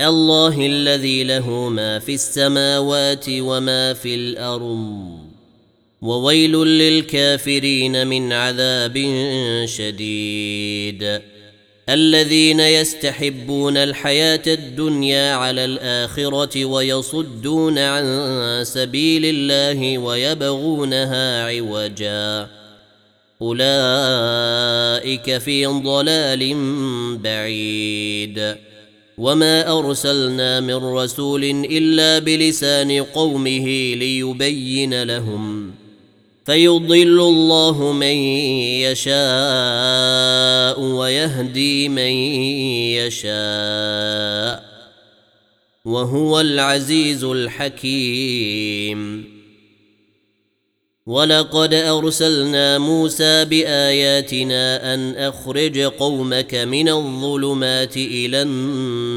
الله الذي له ما في السماوات وما في الأرض. وويل للكافرين من عذاب شديد. الذين يستحبون الحياة الدنيا على الآخرة ويصدون عن سبيل الله ويبغونها عوجا. أولئك في ضلال بعيد. وما ارسلنا من رسول الا بلسان قومه ليبين لهم فيضل الله من يشاء ويهدي من يشاء وهو العزيز الحكيم ولقد ارسلنا موسى باياتنا ان اخرج قومك من الظلمات إلى النور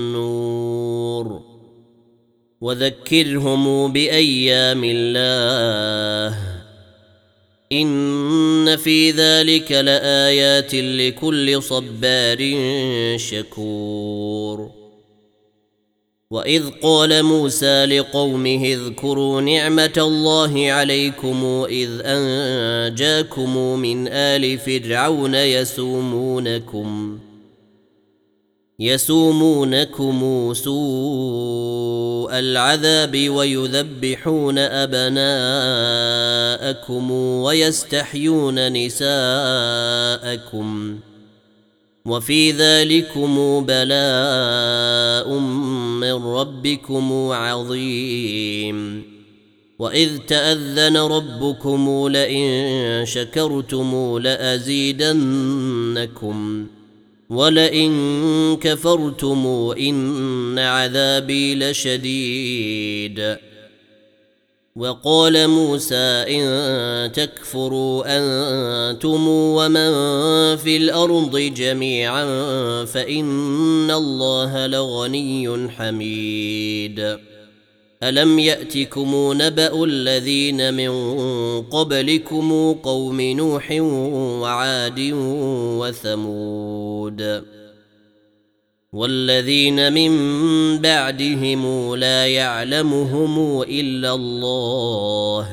وذكرهم بأيام الله. إن في ذلك لآيات لكل صبار شكور. وإذ قال موسى لقومه اذكروا نعمة الله عليكم إذ أنجاكم من آل فرعون يسومونكم. يسومونكم سوء العذاب ويذبحون أبناءكم ويستحيون نساءكم وفي ذلكم بلاء من ربكم عظيم وإذ تأذن ربكم لئن شكرتم لأزيدنكم ولئن كفرتم ان عذابي لشديد. وقال موسى ان تكفروا أنتم ومن في الأرض جميعا فان الله لغني حميد. الم ياتكم نبا الذين من قبلكم قوم نوح وعاد وثمود والذين من بعدهم لا يعلمهم الا الله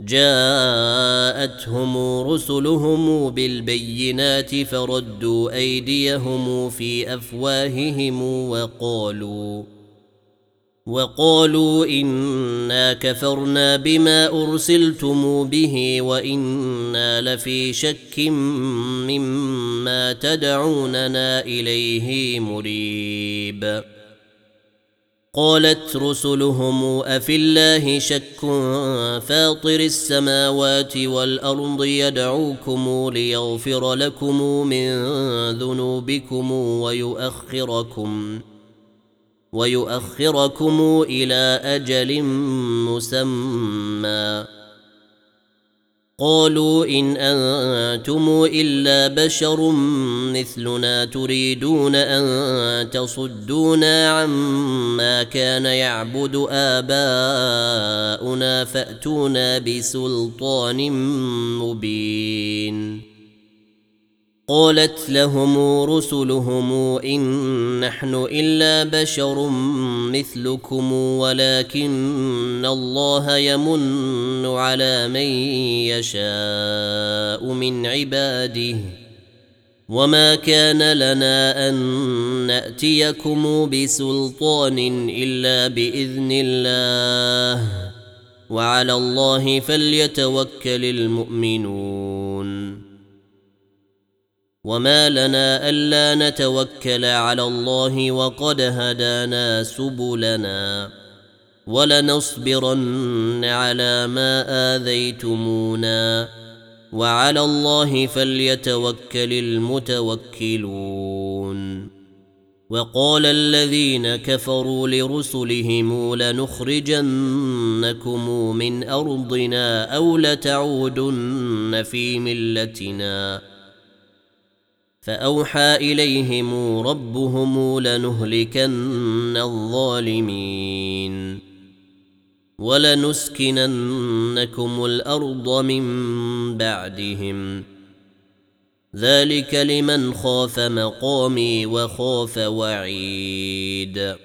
جاءتهم رسلهم بالبينات فردوا ايديهم في افواههم وقالوا وقالوا إنا كفرنا بما أرسلتم به وإنا لفي شك مما تدعوننا إليه مريب. قالت رسلهم أفي الله شك فاطر السماوات والأرض يدعوكم ليغفر لكم من ذنوبكم ويؤخركم ويؤخركم إلى أجل مسمى. قالوا إن أنتم إلا بشر مثلنا تريدون أن تصدونا عما كان يعبد آباؤنا فأتونا بسلطان مبين. قالت لهم رسلهم إن نحن إلا بشر مثلكم ولكن الله يمن على من يشاء من عباده وما كان لنا أن نأتيكم بسلطان إلا بإذن الله وعلى الله فليتوكل المؤمنون وما لنا الا نتوكل على الله وقد هدانا سبلنا ولنصبرن على ما اذيتمونا وعلى الله فليتوكل المتوكلون وقال الذين كفروا لرسلهم لنخرجنكم من ارضنا أو لتعودن في ملتنا فأوحى إليهم ربهم لنهلكن الظالمين ولنسكننكم الأرض من بعدهم. ذلك لمن خاف مقامي وخاف وعيد.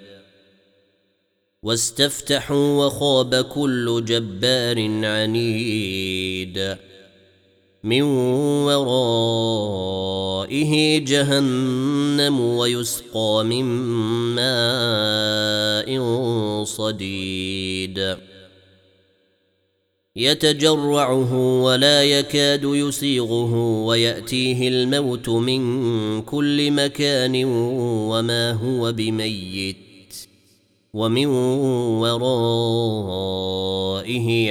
واستفتحوا وخاب كل جبار عنيد. من ورائه جهنم ويسقى من ماء صديد. يتجرعه ولا يكاد يسيغه ويأتيه الموت من كل مكان وما هو بميت. ومن ورائه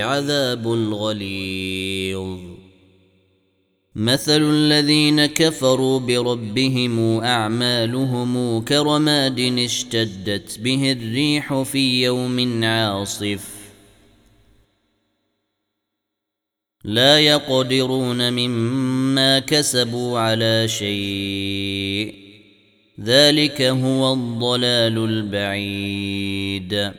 عذاب غليظ. مثل الذين كفروا بربهم أعمالهم كرماد اشتدت به الريح في يوم عاصف. لا يقدرون مما كسبوا على شيء. ذلك هو الضلال البعيد.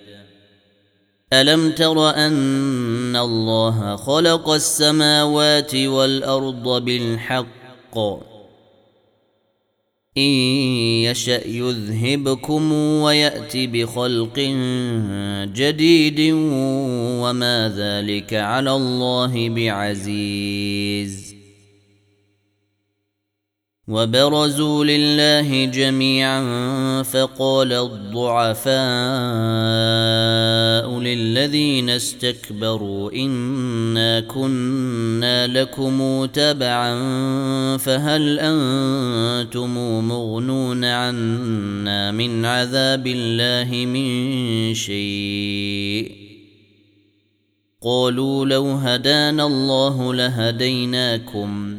ألم تر أن الله خلق السماوات والأرض بالحق؟ إن يشأ يذهبكم ويأت بخلق جديد وما ذلك على الله بعزيز. وبرزوا لله جميعا فقال الضعفاء للذين استكبروا إنا كنا لكم تبعا فهل أنتم مغنون عنا من عذاب الله من شيء؟ قالوا لو هدانا الله لهديناكم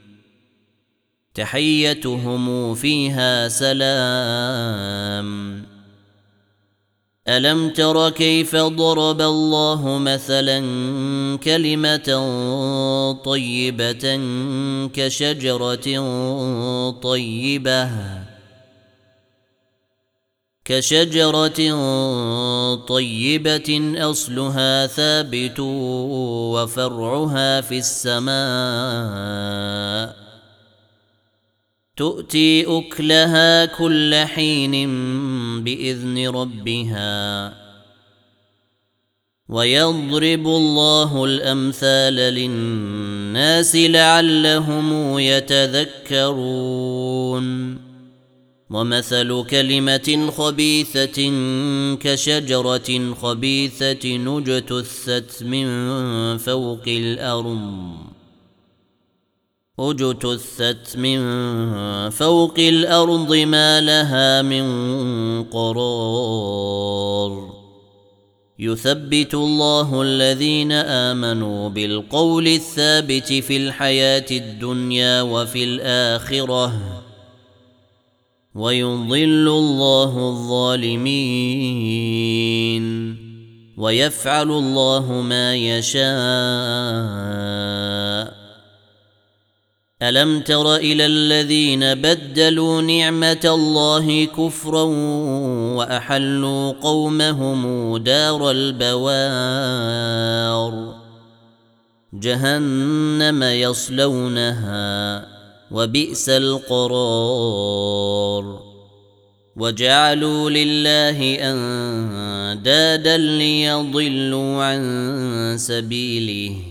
تحيتهم فيها سلام. ألم تر كيف ضرب الله مثلا كلمة طيبة كشجرة طيبة كشجرة طيبة أصلها ثابت وفرعها في السماء. تؤتي أكلها كل حين بإذن ربها ويضرب الله الأمثال للناس لعلهم يتذكرون ومثل كلمة خبيثة كشجرة خبيثة نجتثت من فوق الأرض أجتثت من فوق الأرض ما لها من قرار. يثبت الله الذين آمنوا بالقول الثابت في الحياة الدنيا وفي الآخرة. ويضل الله الظالمين. ويفعل الله ما يشاء. ألم تر إلى الذين بدلوا نعمة الله كفرا وأحلوا قومهم دار البوار؟ جهنم يصلونها وبئس القرار. وجعلوا لله أندادا ليضلوا عن سبيله.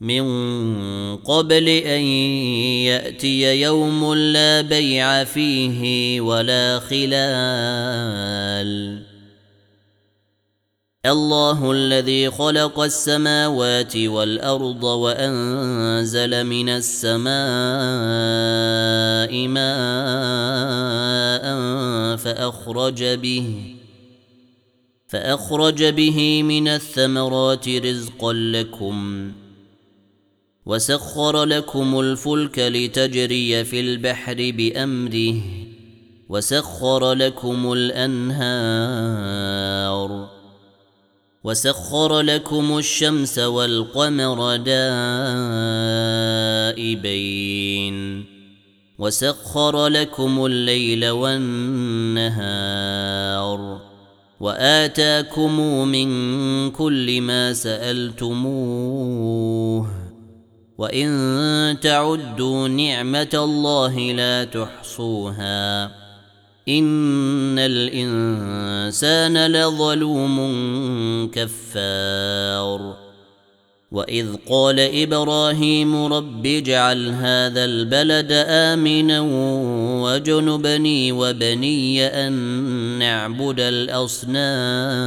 من قبل أن يأتي يوم لا بيع فيه ولا خلال. الله الذي خلق السماوات والأرض وأنزل من السماء ماء فأخرج به فأخرج به من الثمرات رزقا لكم. وسخر لكم الفلك لتجري في البحر بأمره وسخر لكم الأنهار وسخر لكم الشمس والقمر دائبين وسخر لكم الليل والنهار وآتاكم من كل ما سألتموه وان تعدوا نعمه الله لا تحصوها ان الانسان لظلوم كفار واذ قال إبراهيم رب اجعل هذا البلد امنا وجنبني وبني ان نعبد الاصنام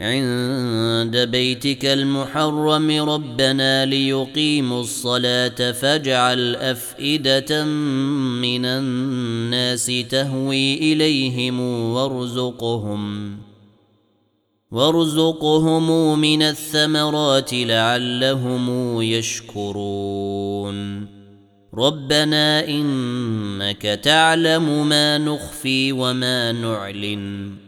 عند بيتك المحرم ربنا ليقيموا الصلاة فاجعل أفئدة من الناس تهوي إليهم وارزقهم وارزقهم من الثمرات لعلهم يشكرون ربنا إنك تعلم ما نخفي وما نعلن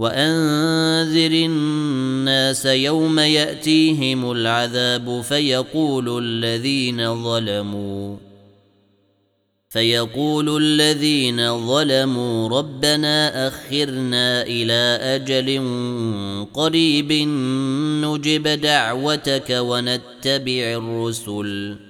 وانذر الناس يوم ياتيهم العذاب فيقول الذين ظلموا فيقول الذين ظلموا ربنا اخرنا إلى أجل قريب نجب دعوتك ونتبع الرسل.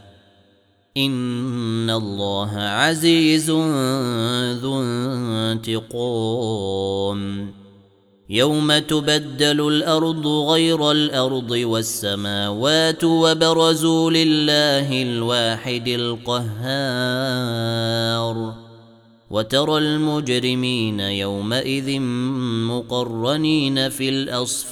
ان الله عزيز ذو انتقام. يوم تبدل الأرض غير الأرض والسماوات وبرزوا لله الواحد القهار. وترى المجرمين يومئذ مقرنين في الاصفاد.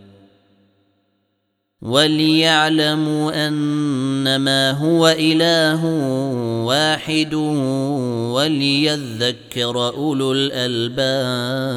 وليعلموا أنما هو إله واحد وليذكر أولو الألباب.